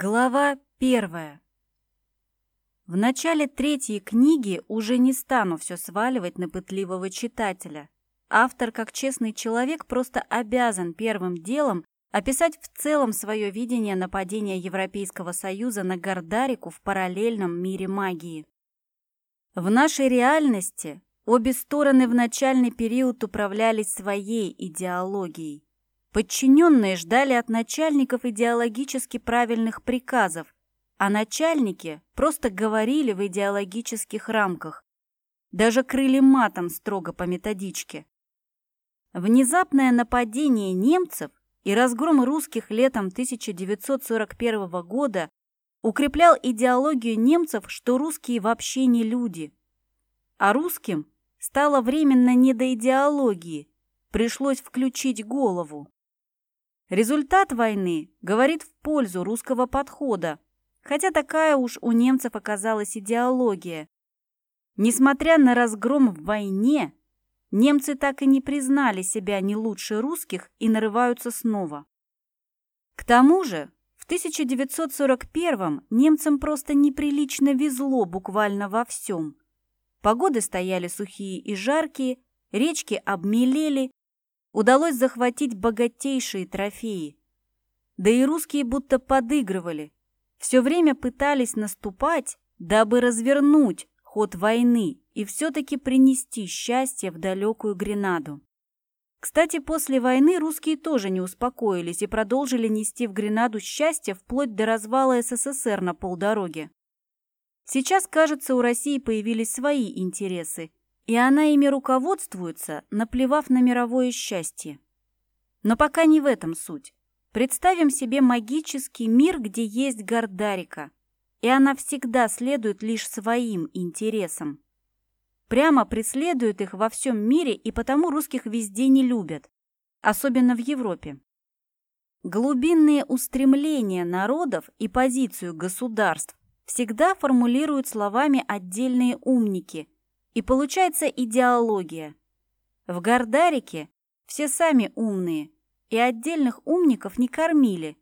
Глава первая. В начале третьей книги уже не стану все сваливать на пытливого читателя. Автор, как честный человек, просто обязан первым делом описать в целом свое видение нападения Европейского Союза на Гордарику в параллельном мире магии. В нашей реальности обе стороны в начальный период управлялись своей идеологией. Подчиненные ждали от начальников идеологически правильных приказов, а начальники просто говорили в идеологических рамках. Даже крыли матом строго по методичке. Внезапное нападение немцев и разгром русских летом 1941 года укреплял идеологию немцев, что русские вообще не люди. А русским стало временно не до идеологии, пришлось включить голову. Результат войны говорит в пользу русского подхода, хотя такая уж у немцев оказалась идеология. Несмотря на разгром в войне, немцы так и не признали себя не лучше русских и нарываются снова. К тому же, в 1941 немцам просто неприлично везло буквально во всем. Погоды стояли сухие и жаркие, речки обмелели, удалось захватить богатейшие трофеи. Да и русские будто подыгрывали, все время пытались наступать, дабы развернуть ход войны и все-таки принести счастье в далекую Гренаду. Кстати, после войны русские тоже не успокоились и продолжили нести в Гренаду счастье вплоть до развала СССР на полдороге. Сейчас, кажется, у России появились свои интересы, и она ими руководствуется, наплевав на мировое счастье. Но пока не в этом суть. Представим себе магический мир, где есть Гордарика, и она всегда следует лишь своим интересам. Прямо преследует их во всем мире, и потому русских везде не любят, особенно в Европе. Глубинные устремления народов и позицию государств всегда формулируют словами отдельные умники – и получается идеология. В Гордарике все сами умные, и отдельных умников не кормили,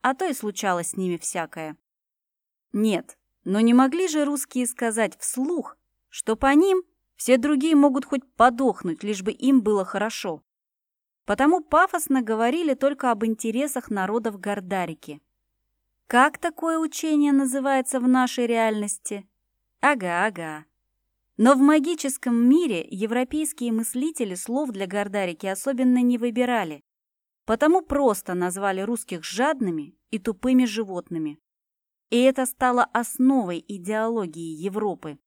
а то и случалось с ними всякое. Нет, но не могли же русские сказать вслух, что по ним все другие могут хоть подохнуть, лишь бы им было хорошо. Потому пафосно говорили только об интересах народов Гордарики. Как такое учение называется в нашей реальности? Ага, ага. Но в магическом мире европейские мыслители слов для Гордарики особенно не выбирали, потому просто назвали русских жадными и тупыми животными. И это стало основой идеологии Европы.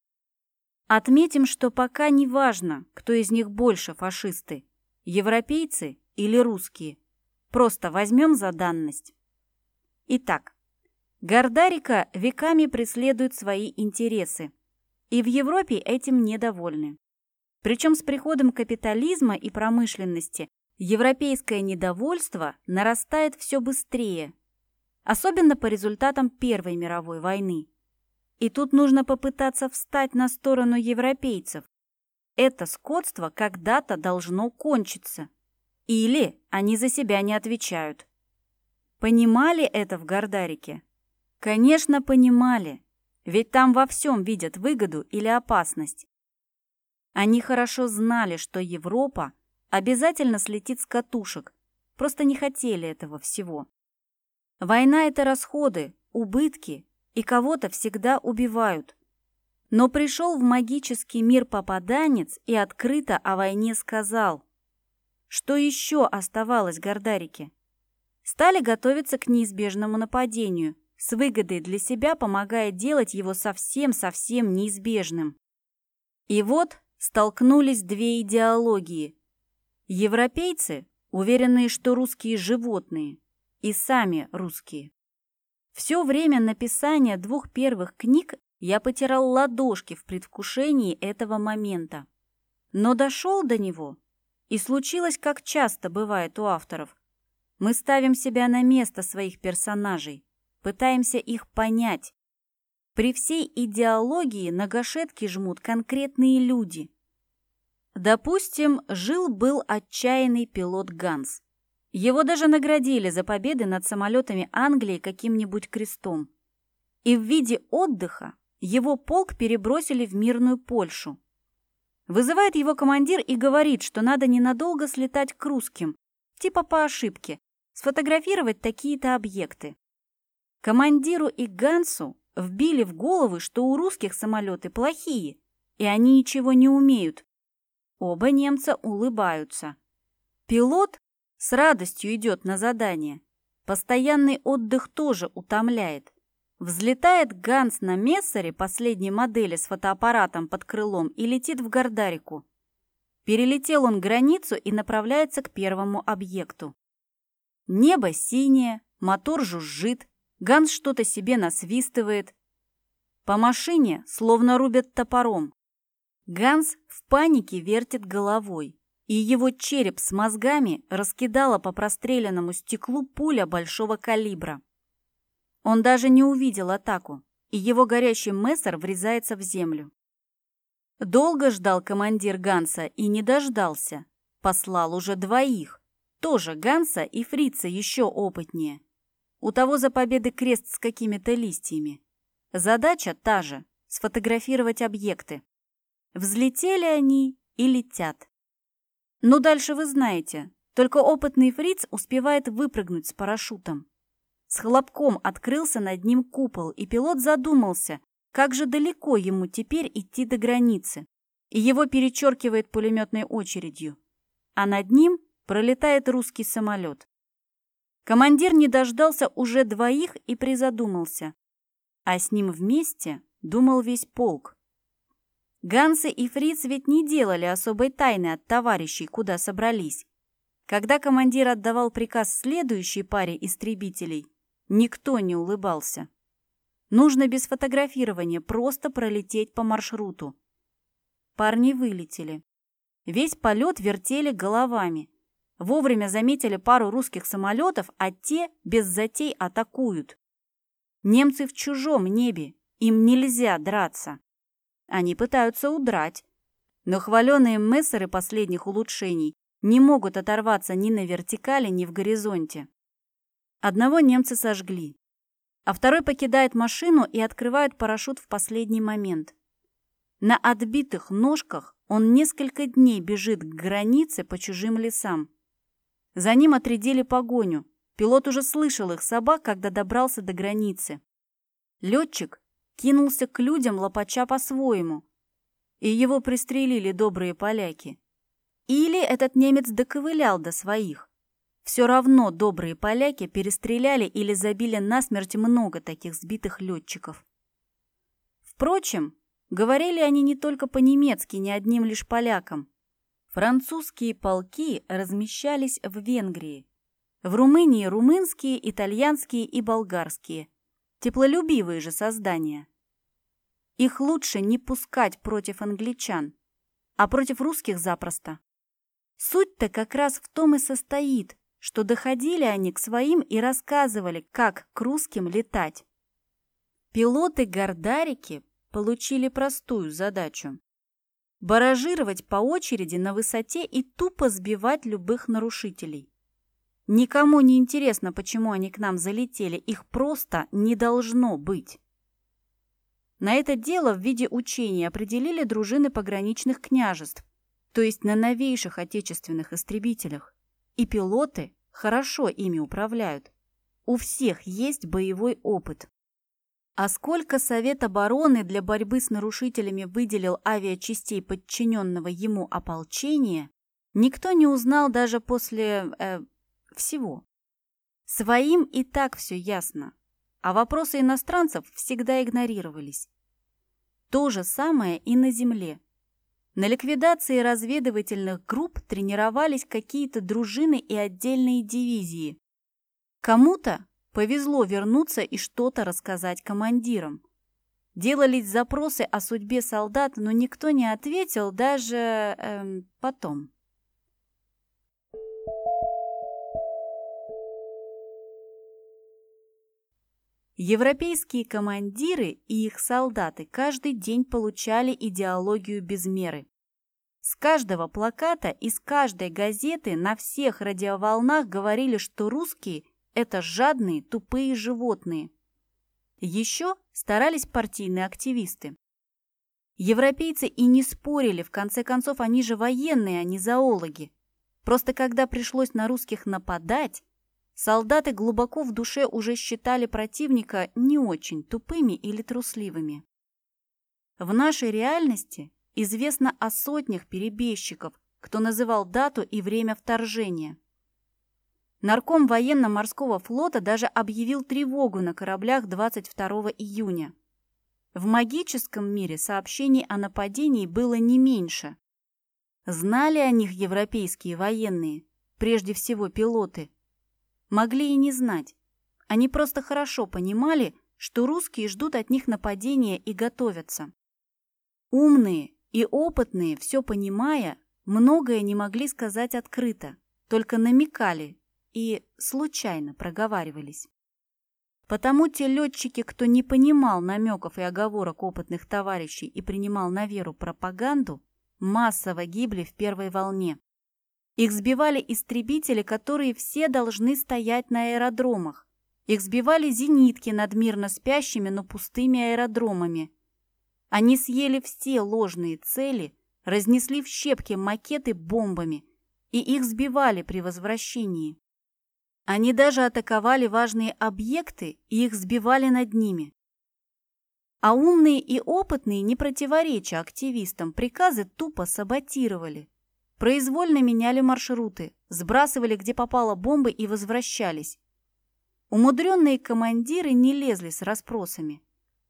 Отметим, что пока не важно, кто из них больше фашисты – европейцы или русские. Просто возьмем за данность. Итак, Гордарика веками преследует свои интересы – и в Европе этим недовольны. Причем с приходом капитализма и промышленности европейское недовольство нарастает все быстрее, особенно по результатам Первой мировой войны. И тут нужно попытаться встать на сторону европейцев. Это скотство когда-то должно кончиться. Или они за себя не отвечают. Понимали это в Гордарике? Конечно, понимали. Ведь там во всем видят выгоду или опасность. Они хорошо знали, что Европа обязательно слетит с катушек, просто не хотели этого всего. Война – это расходы, убытки, и кого-то всегда убивают. Но пришел в магический мир попаданец и открыто о войне сказал. Что еще оставалось Гордарике? Стали готовиться к неизбежному нападению – с выгодой для себя помогая делать его совсем-совсем неизбежным. И вот столкнулись две идеологии. Европейцы, уверенные, что русские животные, и сами русские. Все время написания двух первых книг я потирал ладошки в предвкушении этого момента. Но дошел до него, и случилось, как часто бывает у авторов. Мы ставим себя на место своих персонажей, пытаемся их понять. При всей идеологии на гашетки жмут конкретные люди. Допустим, жил-был отчаянный пилот Ганс. Его даже наградили за победы над самолетами Англии каким-нибудь крестом. И в виде отдыха его полк перебросили в мирную Польшу. Вызывает его командир и говорит, что надо ненадолго слетать к русским, типа по ошибке, сфотографировать такие-то объекты. Командиру и Гансу вбили в головы, что у русских самолеты плохие, и они ничего не умеют. Оба немца улыбаются. Пилот с радостью идет на задание. Постоянный отдых тоже утомляет. Взлетает Ганс на Мессере последней модели с фотоаппаратом под крылом и летит в Гордарику. Перелетел он границу и направляется к первому объекту. Небо синее, мотор жужжит, Ганс что-то себе насвистывает. По машине словно рубят топором. Ганс в панике вертит головой, и его череп с мозгами раскидала по простреленному стеклу пуля большого калибра. Он даже не увидел атаку, и его горящий мессер врезается в землю. Долго ждал командир Ганса и не дождался. Послал уже двоих. Тоже Ганса и фрица еще опытнее. У того за победы крест с какими-то листьями. Задача та же – сфотографировать объекты. Взлетели они и летят. Ну, дальше вы знаете. Только опытный фриц успевает выпрыгнуть с парашютом. С хлопком открылся над ним купол, и пилот задумался, как же далеко ему теперь идти до границы. И его перечеркивает пулеметной очередью. А над ним пролетает русский самолет. Командир не дождался уже двоих и призадумался. А с ним вместе думал весь полк. Гансы и Фриц ведь не делали особой тайны от товарищей, куда собрались. Когда командир отдавал приказ следующей паре истребителей, Никто не улыбался. Нужно без фотографирования просто пролететь по маршруту. Парни вылетели. Весь полет вертели головами. Вовремя заметили пару русских самолетов, а те без затей атакуют. Немцы в чужом небе, им нельзя драться. Они пытаются удрать. Но хваленые мессеры последних улучшений не могут оторваться ни на вертикали, ни в горизонте. Одного немцы сожгли, а второй покидает машину и открывает парашют в последний момент. На отбитых ножках он несколько дней бежит к границе по чужим лесам. За ним отрядили погоню. Пилот уже слышал их собак, когда добрался до границы. Летчик кинулся к людям лопача по-своему, и его пристрелили добрые поляки. Или этот немец доковылял до своих. Все равно добрые поляки перестреляли или забили насмерть много таких сбитых летчиков. Впрочем, говорили они не только по-немецки, не одним лишь полякам. Французские полки размещались в Венгрии. В Румынии румынские, итальянские и болгарские. Теплолюбивые же создания. Их лучше не пускать против англичан, а против русских запросто. Суть-то как раз в том и состоит, что доходили они к своим и рассказывали, как к русским летать. Пилоты-гордарики получили простую задачу – баражировать по очереди на высоте и тупо сбивать любых нарушителей. Никому не интересно, почему они к нам залетели, их просто не должно быть. На это дело в виде учения определили дружины пограничных княжеств, то есть на новейших отечественных истребителях и пилоты хорошо ими управляют. У всех есть боевой опыт. А сколько Совет обороны для борьбы с нарушителями выделил авиачастей подчиненного ему ополчения, никто не узнал даже после... Э, всего. Своим и так все ясно, а вопросы иностранцев всегда игнорировались. То же самое и на земле. На ликвидации разведывательных групп тренировались какие-то дружины и отдельные дивизии. Кому-то повезло вернуться и что-то рассказать командирам. Делались запросы о судьбе солдат, но никто не ответил даже эм, потом. Европейские командиры и их солдаты каждый день получали идеологию без меры. С каждого плаката и с каждой газеты на всех радиоволнах говорили, что русские – это жадные, тупые животные. Еще старались партийные активисты. Европейцы и не спорили, в конце концов, они же военные, а не зоологи. Просто когда пришлось на русских нападать, солдаты глубоко в душе уже считали противника не очень тупыми или трусливыми. В нашей реальности известно о сотнях перебежчиков, кто называл дату и время вторжения. Нарком военно-морского флота даже объявил тревогу на кораблях 22 июня. В магическом мире сообщений о нападении было не меньше. Знали о них европейские военные, прежде всего пилоты. Могли и не знать. Они просто хорошо понимали, что русские ждут от них нападения и готовятся. Умные и опытные, все понимая, многое не могли сказать открыто, только намекали и случайно проговаривались. Потому те летчики, кто не понимал намеков и оговорок опытных товарищей и принимал на веру пропаганду, массово гибли в первой волне. Их сбивали истребители, которые все должны стоять на аэродромах. Их сбивали зенитки над мирно спящими, но пустыми аэродромами. Они съели все ложные цели, разнесли в щепки макеты бомбами, и их сбивали при возвращении. Они даже атаковали важные объекты и их сбивали над ними. А умные и опытные, не противоречия активистам, приказы тупо саботировали. Произвольно меняли маршруты, сбрасывали где попало бомбы и возвращались. Умудренные командиры не лезли с расспросами.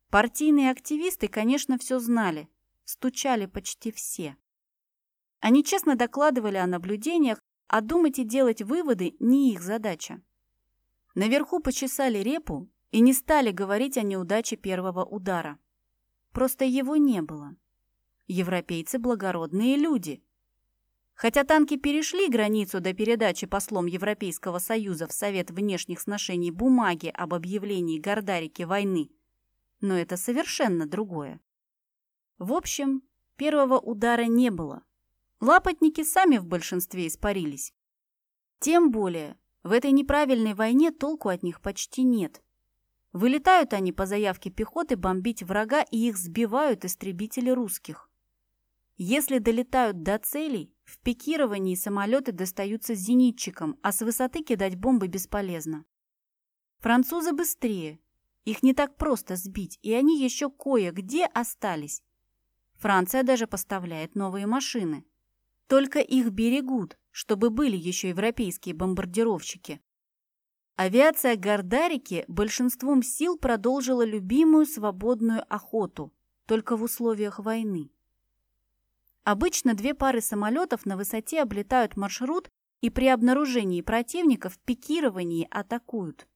Партийные активисты, конечно, все знали. Стучали почти все. Они честно докладывали о наблюдениях, а думать и делать выводы не их задача. Наверху почесали репу и не стали говорить о неудаче первого удара. Просто его не было. Европейцы – благородные люди. Хотя танки перешли границу до передачи послом Европейского Союза в Совет внешних сношений бумаги об объявлении Гордарики войны но это совершенно другое. В общем, первого удара не было. Лапотники сами в большинстве испарились. Тем более, в этой неправильной войне толку от них почти нет. Вылетают они по заявке пехоты бомбить врага, и их сбивают истребители русских. Если долетают до целей, в пикировании самолеты достаются зенитчикам, а с высоты кидать бомбы бесполезно. Французы быстрее, их не так просто сбить, и они еще кое-где остались. Франция даже поставляет новые машины. Только их берегут, чтобы были еще европейские бомбардировщики. Авиация Гордарики большинством сил продолжила любимую свободную охоту, только в условиях войны. Обычно две пары самолетов на высоте облетают маршрут и при обнаружении противника в пикировании атакуют.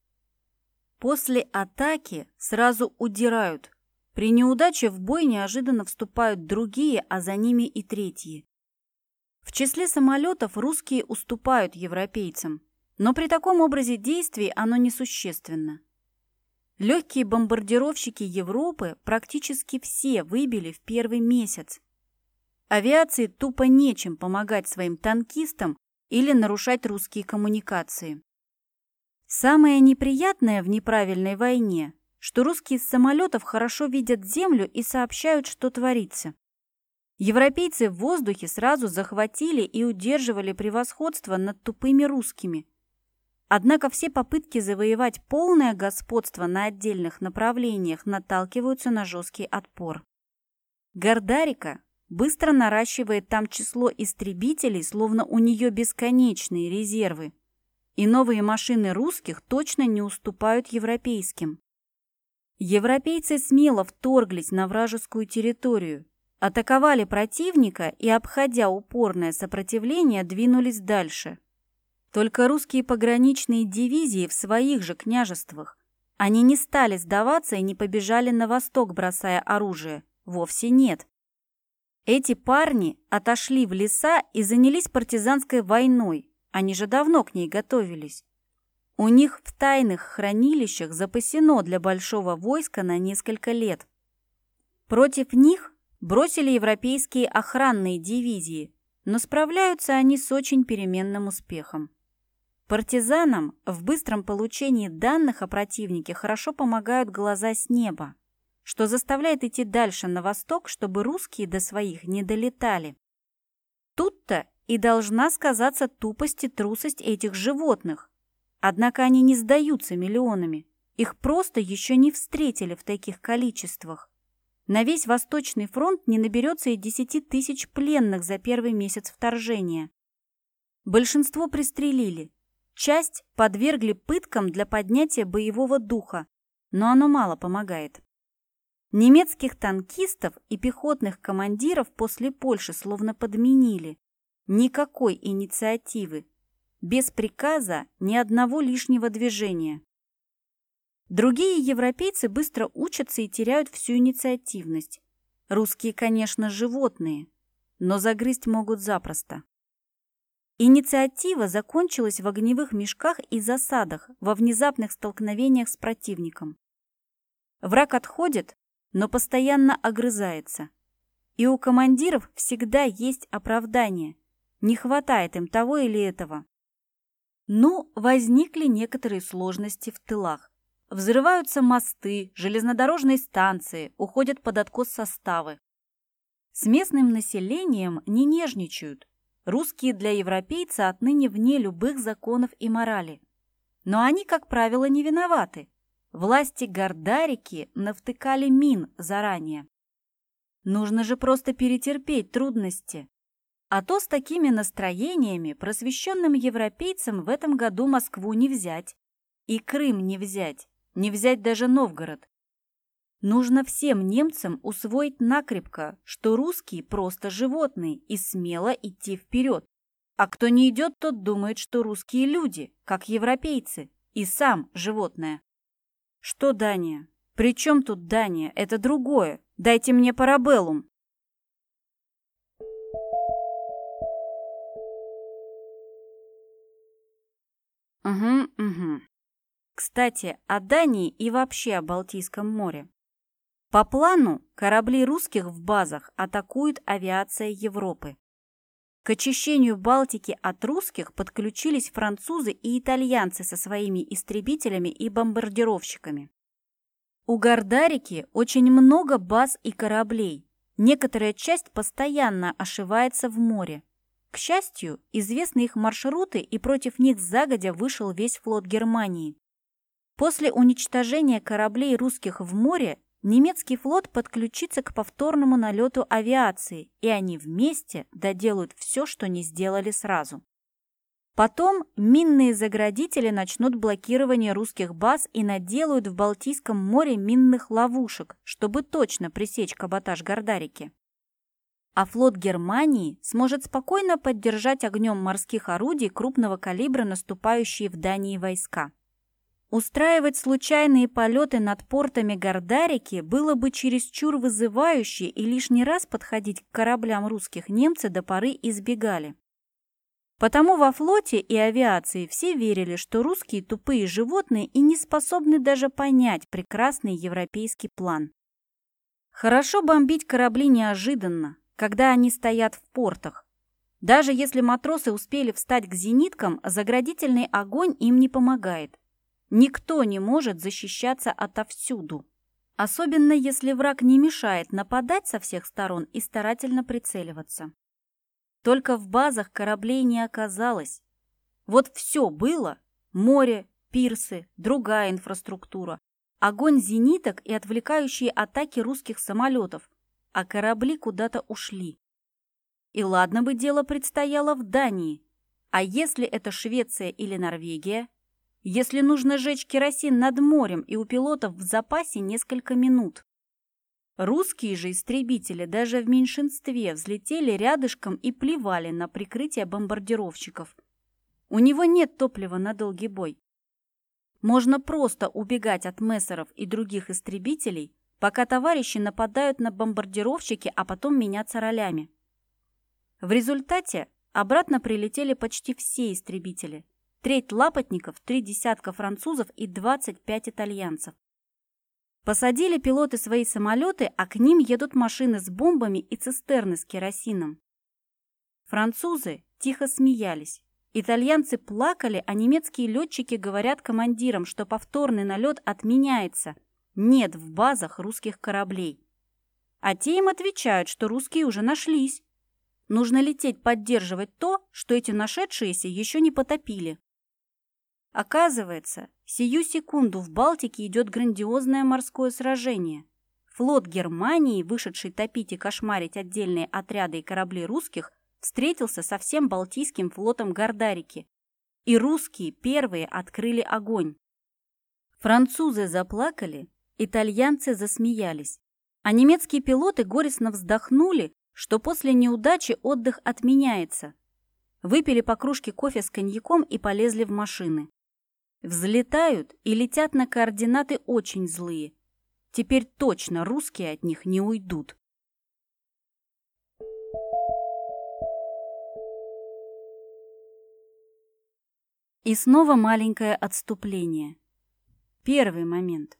После атаки сразу удирают. При неудаче в бой неожиданно вступают другие, а за ними и третьи. В числе самолетов русские уступают европейцам, но при таком образе действий оно несущественно. Легкие бомбардировщики Европы практически все выбили в первый месяц. Авиации тупо нечем помогать своим танкистам или нарушать русские коммуникации. Самое неприятное в неправильной войне, что русские с самолетов хорошо видят землю и сообщают, что творится. Европейцы в воздухе сразу захватили и удерживали превосходство над тупыми русскими. Однако все попытки завоевать полное господство на отдельных направлениях наталкиваются на жесткий отпор. Гордарика быстро наращивает там число истребителей, словно у нее бесконечные резервы и новые машины русских точно не уступают европейским. Европейцы смело вторглись на вражескую территорию, атаковали противника и, обходя упорное сопротивление, двинулись дальше. Только русские пограничные дивизии в своих же княжествах. Они не стали сдаваться и не побежали на восток, бросая оружие. Вовсе нет. Эти парни отошли в леса и занялись партизанской войной, они же давно к ней готовились. У них в тайных хранилищах запасено для большого войска на несколько лет. Против них бросили европейские охранные дивизии, но справляются они с очень переменным успехом. Партизанам в быстром получении данных о противнике хорошо помогают глаза с неба, что заставляет идти дальше на восток, чтобы русские до своих не долетали. Тут-то и должна сказаться тупость и трусость этих животных. Однако они не сдаются миллионами. Их просто еще не встретили в таких количествах. На весь Восточный фронт не наберется и десяти тысяч пленных за первый месяц вторжения. Большинство пристрелили. Часть подвергли пыткам для поднятия боевого духа, но оно мало помогает. Немецких танкистов и пехотных командиров после Польши словно подменили. Никакой инициативы. Без приказа ни одного лишнего движения. Другие европейцы быстро учатся и теряют всю инициативность. Русские, конечно, животные, но загрызть могут запросто. Инициатива закончилась в огневых мешках и засадах, во внезапных столкновениях с противником. Враг отходит, но постоянно огрызается. И у командиров всегда есть оправдание. Не хватает им того или этого. Ну, возникли некоторые сложности в тылах. Взрываются мосты, железнодорожные станции, уходят под откос составы. С местным населением не нежничают. Русские для европейца отныне вне любых законов и морали. Но они, как правило, не виноваты. Власти Гордарики навтыкали мин заранее. Нужно же просто перетерпеть трудности. А то с такими настроениями просвещенным европейцам в этом году Москву не взять. И Крым не взять не взять даже Новгород. Нужно всем немцам усвоить накрепко, что русские просто животные и смело идти вперед. А кто не идет, тот думает, что русские люди, как европейцы, и сам животное. Что Дания? При чем тут Дания? Это другое. Дайте мне парабеллум. Угу, угу. Кстати, о Дании и вообще о Балтийском море. По плану корабли русских в базах атакует авиация Европы. К очищению Балтики от русских подключились французы и итальянцы со своими истребителями и бомбардировщиками. У Гордарики очень много баз и кораблей. Некоторая часть постоянно ошивается в море. К счастью, известны их маршруты, и против них загодя вышел весь флот Германии. После уничтожения кораблей русских в море немецкий флот подключится к повторному налету авиации, и они вместе доделают все, что не сделали сразу. Потом минные заградители начнут блокирование русских баз и наделают в Балтийском море минных ловушек, чтобы точно пресечь каботаж Гордарики. А флот Германии сможет спокойно поддержать огнем морских орудий крупного калибра наступающие в Дании войска. Устраивать случайные полеты над портами Гордарики было бы чересчур вызывающе, и лишний раз подходить к кораблям русских немцы до поры избегали. Потому во флоте и авиации все верили, что русские тупые животные и не способны даже понять прекрасный европейский план. Хорошо бомбить корабли неожиданно, когда они стоят в портах. Даже если матросы успели встать к зениткам, заградительный огонь им не помогает. Никто не может защищаться отовсюду. Особенно если враг не мешает нападать со всех сторон и старательно прицеливаться. Только в базах кораблей не оказалось. Вот все было. Море, пирсы, другая инфраструктура. Огонь зениток и отвлекающие атаки русских самолетов. А корабли куда-то ушли. И ладно бы дело предстояло в Дании. А если это Швеция или Норвегия, если нужно жечь керосин над морем и у пилотов в запасе несколько минут. Русские же истребители даже в меньшинстве взлетели рядышком и плевали на прикрытие бомбардировщиков. У него нет топлива на долгий бой. Можно просто убегать от мессеров и других истребителей, пока товарищи нападают на бомбардировщики, а потом меняться ролями. В результате обратно прилетели почти все истребители – треть лапотников, три десятка французов и 25 итальянцев. Посадили пилоты свои самолеты, а к ним едут машины с бомбами и цистерны с керосином. Французы тихо смеялись. Итальянцы плакали, а немецкие летчики говорят командирам, что повторный налет отменяется. Нет в базах русских кораблей. А те им отвечают, что русские уже нашлись. Нужно лететь поддерживать то, что эти нашедшиеся еще не потопили. Оказывается, сию секунду в Балтике идет грандиозное морское сражение. Флот Германии, вышедший топить и кошмарить отдельные отряды и корабли русских, встретился со всем Балтийским флотом Гордарики. И русские первые открыли огонь. Французы заплакали, итальянцы засмеялись. А немецкие пилоты горестно вздохнули, что после неудачи отдых отменяется. Выпили по кружке кофе с коньяком и полезли в машины. Взлетают и летят на координаты очень злые. Теперь точно русские от них не уйдут. И снова маленькое отступление. Первый момент.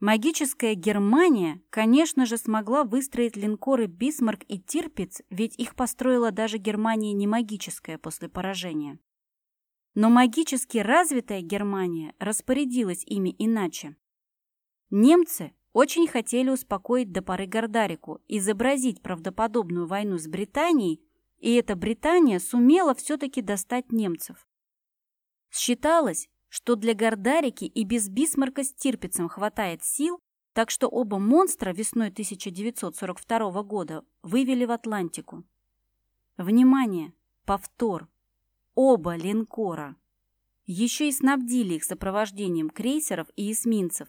Магическая Германия, конечно же, смогла выстроить линкоры «Бисмарк» и «Тирпиц», ведь их построила даже Германия не магическая после поражения. Но магически развитая Германия распорядилась ими иначе. Немцы очень хотели успокоить до поры Гордарику, изобразить правдоподобную войну с Британией, и эта Британия сумела все-таки достать немцев. Считалось, что для Гордарики и без Бисмарка с Тирпицем хватает сил, так что оба монстра весной 1942 года вывели в Атлантику. Внимание! Повтор! Оба линкора. Еще и снабдили их сопровождением крейсеров и эсминцев.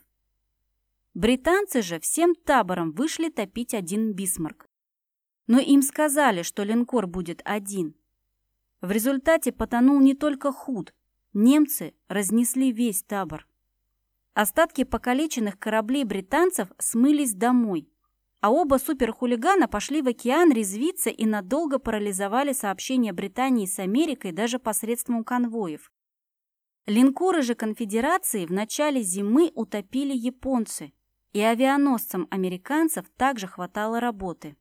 Британцы же всем табором вышли топить один Бисмарк. Но им сказали, что линкор будет один. В результате потонул не только Худ. Немцы разнесли весь табор. Остатки покалеченных кораблей британцев смылись домой а оба суперхулигана пошли в океан резвиться и надолго парализовали сообщения Британии с Америкой даже посредством конвоев. Линкоры же конфедерации в начале зимы утопили японцы, и авианосцам американцев также хватало работы.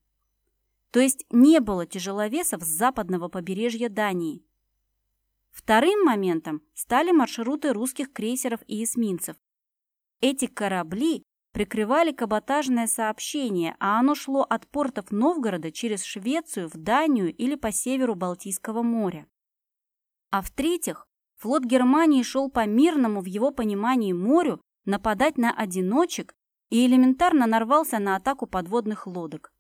То есть не было тяжеловесов с западного побережья Дании. Вторым моментом стали маршруты русских крейсеров и эсминцев. Эти корабли прикрывали каботажное сообщение, а оно шло от портов Новгорода через Швецию в Данию или по северу Балтийского моря. А в-третьих, флот Германии шел по мирному в его понимании морю нападать на одиночек и элементарно нарвался на атаку подводных лодок.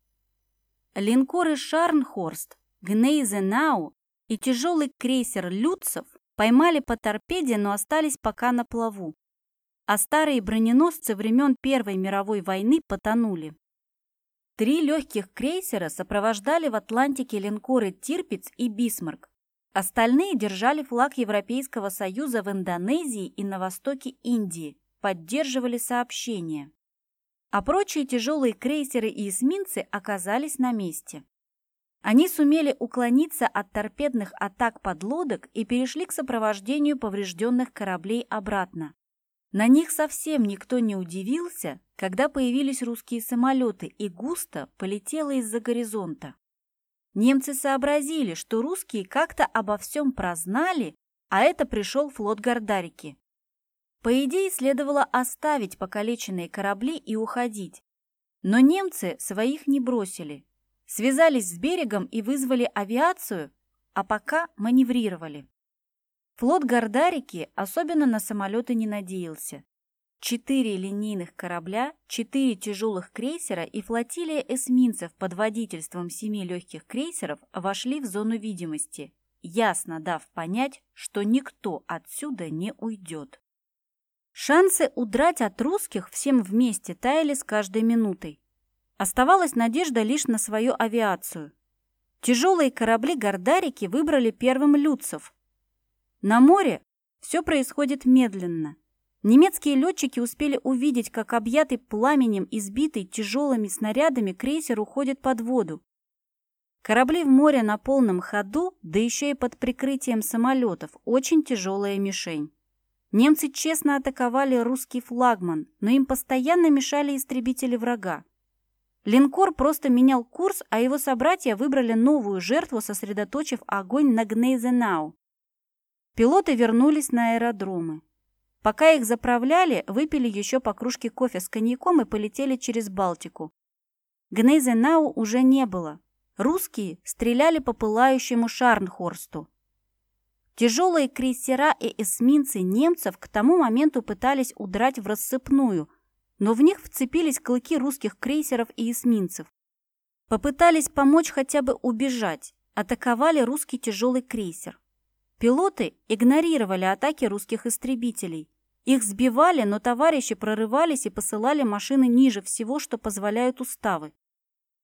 Линкоры «Шарнхорст», «Гнейзенау» и тяжелый крейсер «Лютцов» поймали по торпеде, но остались пока на плаву а старые броненосцы времен Первой мировой войны потонули. Три легких крейсера сопровождали в Атлантике линкоры «Тирпиц» и «Бисмарк». Остальные держали флаг Европейского Союза в Индонезии и на востоке Индии, поддерживали сообщения. А прочие тяжелые крейсеры и эсминцы оказались на месте. Они сумели уклониться от торпедных атак подлодок и перешли к сопровождению поврежденных кораблей обратно. На них совсем никто не удивился, когда появились русские самолеты, и густо полетело из-за горизонта. Немцы сообразили, что русские как-то обо всем прознали, а это пришел флот Гордарики. По идее, следовало оставить покалеченные корабли и уходить. Но немцы своих не бросили. Связались с берегом и вызвали авиацию, а пока маневрировали. Флот Гордарики особенно на самолеты не надеялся. Четыре линейных корабля, четыре тяжелых крейсера и флотилия эсминцев под водительством семи легких крейсеров вошли в зону видимости, ясно дав понять, что никто отсюда не уйдет. Шансы удрать от русских всем вместе таяли с каждой минутой. Оставалась надежда лишь на свою авиацию. Тяжелые корабли Гордарики выбрали первым Люцев, на море все происходит медленно. Немецкие летчики успели увидеть, как объятый пламенем избитый тяжелыми снарядами крейсер уходит под воду. Корабли в море на полном ходу, да еще и под прикрытием самолетов, очень тяжелая мишень. Немцы честно атаковали русский флагман, но им постоянно мешали истребители врага. Линкор просто менял курс, а его собратья выбрали новую жертву, сосредоточив огонь на Гнейзенау. Пилоты вернулись на аэродромы. Пока их заправляли, выпили еще по кружке кофе с коньяком и полетели через Балтику. Гнейзенау уже не было. Русские стреляли по пылающему Шарнхорсту. Тяжелые крейсера и эсминцы немцев к тому моменту пытались удрать в рассыпную, но в них вцепились клыки русских крейсеров и эсминцев. Попытались помочь хотя бы убежать, атаковали русский тяжелый крейсер. Пилоты игнорировали атаки русских истребителей. Их сбивали, но товарищи прорывались и посылали машины ниже всего, что позволяют уставы.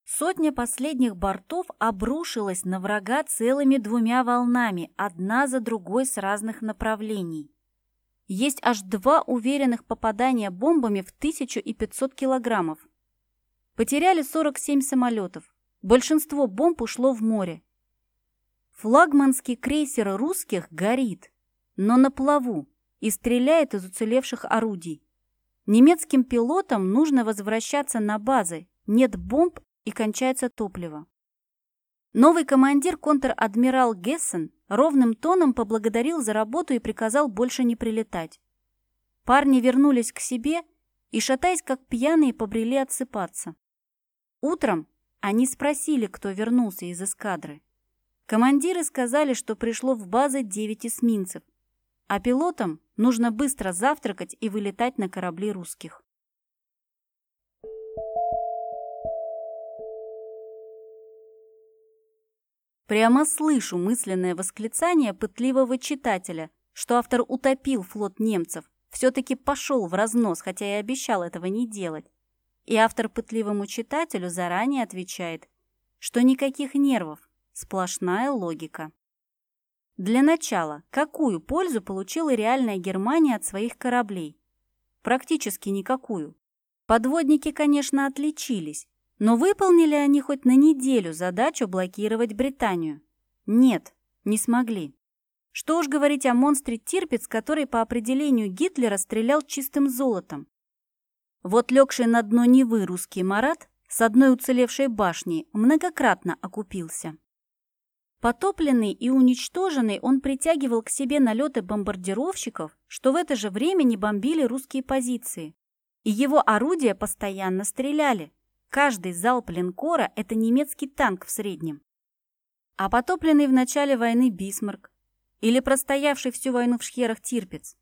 Сотня последних бортов обрушилась на врага целыми двумя волнами, одна за другой с разных направлений. Есть аж два уверенных попадания бомбами в 1500 килограммов. Потеряли 47 самолетов. Большинство бомб ушло в море. Флагманский крейсер русских горит, но на плаву и стреляет из уцелевших орудий. Немецким пилотам нужно возвращаться на базы, нет бомб и кончается топливо. Новый командир контр-адмирал Гессен ровным тоном поблагодарил за работу и приказал больше не прилетать. Парни вернулись к себе и, шатаясь как пьяные, побрели отсыпаться. Утром они спросили, кто вернулся из эскадры. Командиры сказали, что пришло в базы 9 эсминцев, а пилотам нужно быстро завтракать и вылетать на корабли русских. Прямо слышу мысленное восклицание пытливого читателя, что автор утопил флот немцев, все-таки пошел в разнос, хотя и обещал этого не делать. И автор пытливому читателю заранее отвечает, что никаких нервов, сплошная логика. Для начала, какую пользу получила реальная Германия от своих кораблей? Практически никакую. Подводники, конечно, отличились, но выполнили они хоть на неделю задачу блокировать Британию? Нет, не смогли. Что уж говорить о монстре Тирпиц, который по определению Гитлера стрелял чистым золотом. Вот легший на дно Невы русский Марат с одной уцелевшей башней многократно окупился. Потопленный и уничтоженный он притягивал к себе налеты бомбардировщиков, что в это же время не бомбили русские позиции. И его орудия постоянно стреляли, Каждый залп линкора – это немецкий танк в среднем. А потопленный в начале войны Бисмарк или простоявший всю войну в шхерах Тирпиц.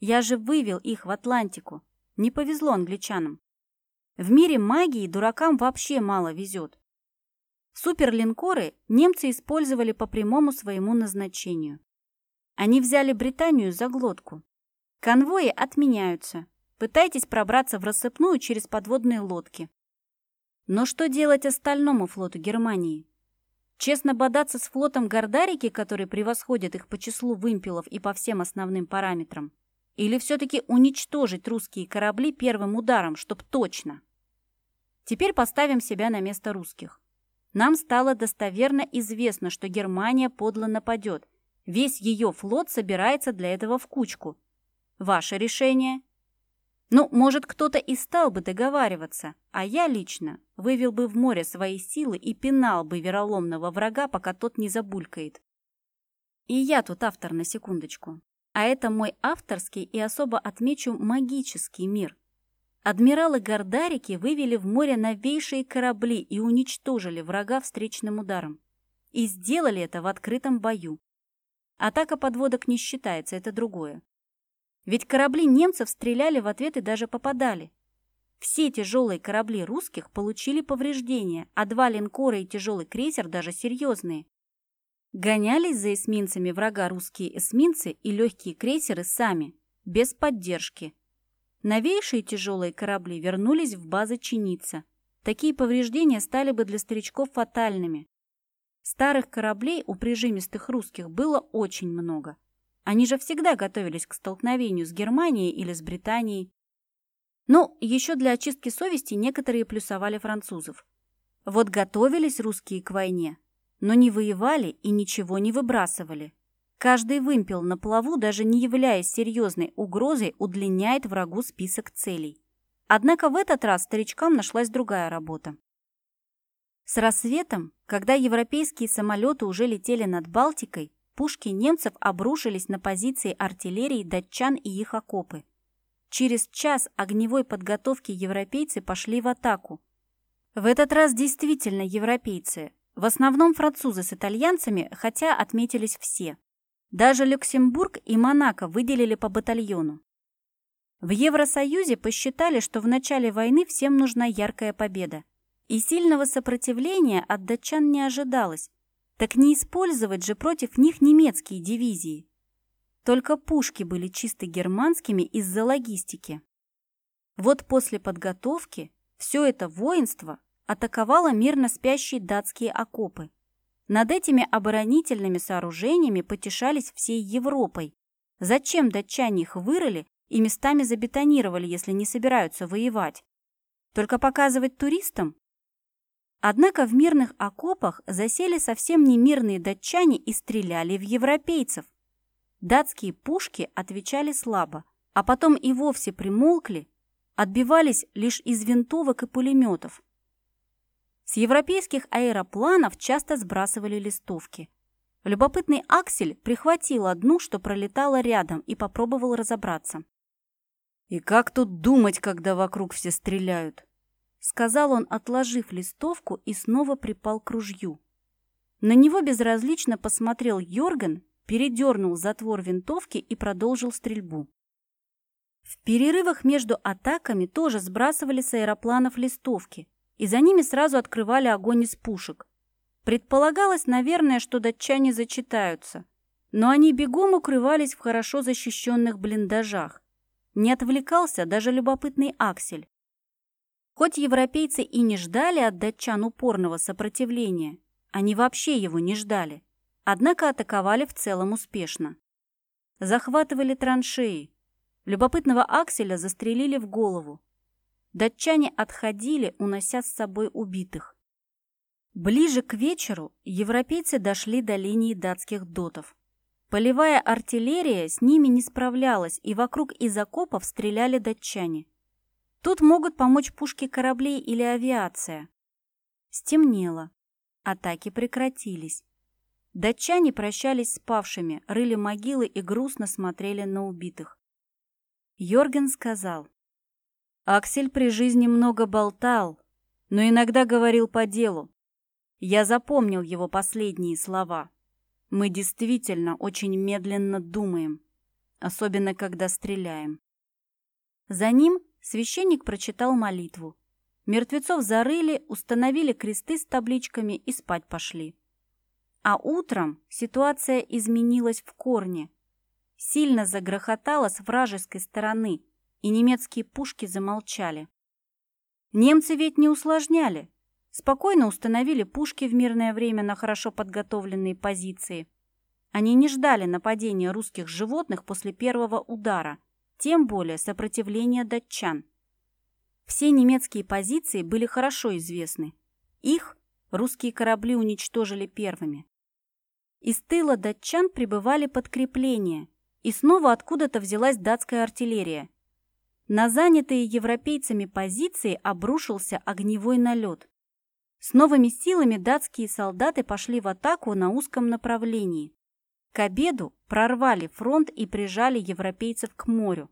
Я же вывел их в Атлантику. Не повезло англичанам. В мире магии дуракам вообще мало везет. Суперлинкоры немцы использовали по прямому своему назначению. Они взяли Британию за глотку. Конвои отменяются. Пытайтесь пробраться в рассыпную через подводные лодки. Но что делать остальному флоту Германии? Честно бодаться с флотом Гордарики, который превосходит их по числу вымпелов и по всем основным параметрам? Или все-таки уничтожить русские корабли первым ударом, чтоб точно? Теперь поставим себя на место русских. Нам стало достоверно известно, что Германия подло нападет. Весь ее флот собирается для этого в кучку. Ваше решение? Ну, может, кто-то и стал бы договариваться, а я лично вывел бы в море свои силы и пинал бы вероломного врага, пока тот не забулькает. И я тут автор на секундочку. А это мой авторский и особо отмечу магический мир. Адмиралы Гордарики вывели в море новейшие корабли и уничтожили врага встречным ударом. И сделали это в открытом бою. Атака подводок не считается, это другое. Ведь корабли немцев стреляли в ответ и даже попадали. Все тяжелые корабли русских получили повреждения, а два линкора и тяжелый крейсер даже серьезные. Гонялись за эсминцами врага русские эсминцы и легкие крейсеры сами, без поддержки. Новейшие тяжелые корабли вернулись в базы чиниться. Такие повреждения стали бы для старичков фатальными. Старых кораблей у прижимистых русских было очень много. Они же всегда готовились к столкновению с Германией или с Британией. Ну, еще для очистки совести некоторые плюсовали французов. Вот готовились русские к войне, но не воевали и ничего не выбрасывали. Каждый вымпел на плаву, даже не являясь серьезной угрозой, удлиняет врагу список целей. Однако в этот раз старичкам нашлась другая работа. С рассветом, когда европейские самолеты уже летели над Балтикой, пушки немцев обрушились на позиции артиллерии датчан и их окопы. Через час огневой подготовки европейцы пошли в атаку. В этот раз действительно европейцы, в основном французы с итальянцами, хотя отметились все. Даже Люксембург и Монако выделили по батальону. В Евросоюзе посчитали, что в начале войны всем нужна яркая победа. И сильного сопротивления от датчан не ожидалось. Так не использовать же против них немецкие дивизии. Только пушки были чисто германскими из-за логистики. Вот после подготовки все это воинство атаковало мирно спящие датские окопы. Над этими оборонительными сооружениями потешались всей Европой. Зачем датчане их вырыли и местами забетонировали, если не собираются воевать? Только показывать туристам? Однако в мирных окопах засели совсем не мирные датчане и стреляли в европейцев. Датские пушки отвечали слабо, а потом и вовсе примолкли, отбивались лишь из винтовок и пулеметов. С европейских аэропланов часто сбрасывали листовки. Любопытный Аксель прихватил одну, что пролетала рядом, и попробовал разобраться. «И как тут думать, когда вокруг все стреляют?» Сказал он, отложив листовку, и снова припал к ружью. На него безразлично посмотрел Йорген, передернул затвор винтовки и продолжил стрельбу. В перерывах между атаками тоже сбрасывали с аэропланов листовки, и за ними сразу открывали огонь из пушек. Предполагалось, наверное, что датчане зачитаются, но они бегом укрывались в хорошо защищенных блиндажах. Не отвлекался даже любопытный Аксель. Хоть европейцы и не ждали от датчан упорного сопротивления, они вообще его не ждали, однако атаковали в целом успешно. Захватывали траншеи. Любопытного Акселя застрелили в голову, Датчане отходили, унося с собой убитых. Ближе к вечеру европейцы дошли до линии датских дотов. Полевая артиллерия с ними не справлялась, и вокруг из окопов стреляли датчане. Тут могут помочь пушки кораблей или авиация. Стемнело. Атаки прекратились. Датчане прощались с павшими, рыли могилы и грустно смотрели на убитых. Йорген сказал, Аксель при жизни много болтал, но иногда говорил по делу. Я запомнил его последние слова. Мы действительно очень медленно думаем, особенно когда стреляем. За ним священник прочитал молитву. Мертвецов зарыли, установили кресты с табличками и спать пошли. А утром ситуация изменилась в корне. Сильно загрохотало с вражеской стороны – и немецкие пушки замолчали. Немцы ведь не усложняли. Спокойно установили пушки в мирное время на хорошо подготовленные позиции. Они не ждали нападения русских животных после первого удара, тем более сопротивления датчан. Все немецкие позиции были хорошо известны. Их русские корабли уничтожили первыми. Из тыла датчан прибывали подкрепления, и снова откуда-то взялась датская артиллерия – на занятые европейцами позиции обрушился огневой налет. С новыми силами датские солдаты пошли в атаку на узком направлении. К обеду прорвали фронт и прижали европейцев к морю.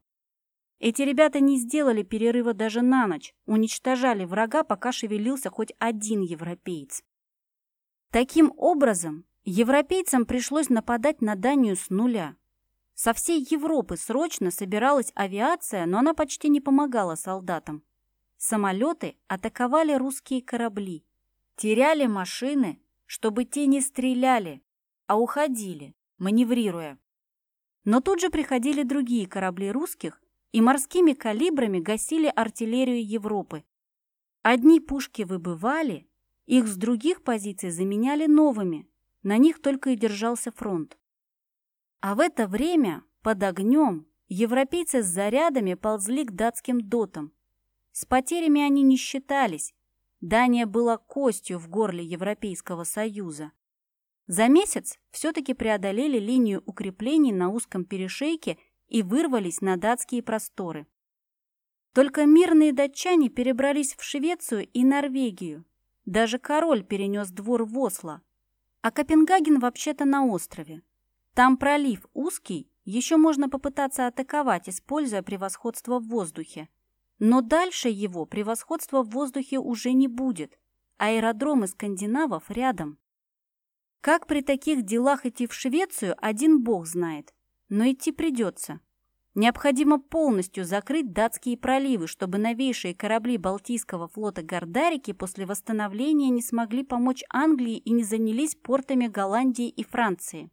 Эти ребята не сделали перерыва даже на ночь, уничтожали врага, пока шевелился хоть один европеец. Таким образом, европейцам пришлось нападать на Данию с нуля. Со всей Европы срочно собиралась авиация, но она почти не помогала солдатам. Самолеты атаковали русские корабли, теряли машины, чтобы те не стреляли, а уходили, маневрируя. Но тут же приходили другие корабли русских и морскими калибрами гасили артиллерию Европы. Одни пушки выбывали, их с других позиций заменяли новыми, на них только и держался фронт. А в это время под огнем европейцы с зарядами ползли к датским дотам. С потерями они не считались. Дания была костью в горле Европейского Союза. За месяц все-таки преодолели линию укреплений на узком перешейке и вырвались на датские просторы. Только мирные датчане перебрались в Швецию и Норвегию. Даже король перенес двор в Осло. А Копенгаген вообще-то на острове. Там пролив узкий, еще можно попытаться атаковать, используя превосходство в воздухе. Но дальше его превосходства в воздухе уже не будет. Аэродромы скандинавов рядом. Как при таких делах идти в Швецию, один бог знает. Но идти придется. Необходимо полностью закрыть датские проливы, чтобы новейшие корабли Балтийского флота Гордарики после восстановления не смогли помочь Англии и не занялись портами Голландии и Франции.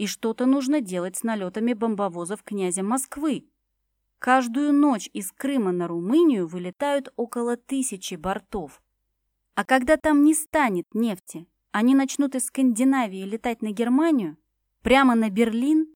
И что-то нужно делать с налетами бомбовозов князя Москвы. Каждую ночь из Крыма на Румынию вылетают около тысячи бортов. А когда там не станет нефти, они начнут из Скандинавии летать на Германию, прямо на Берлин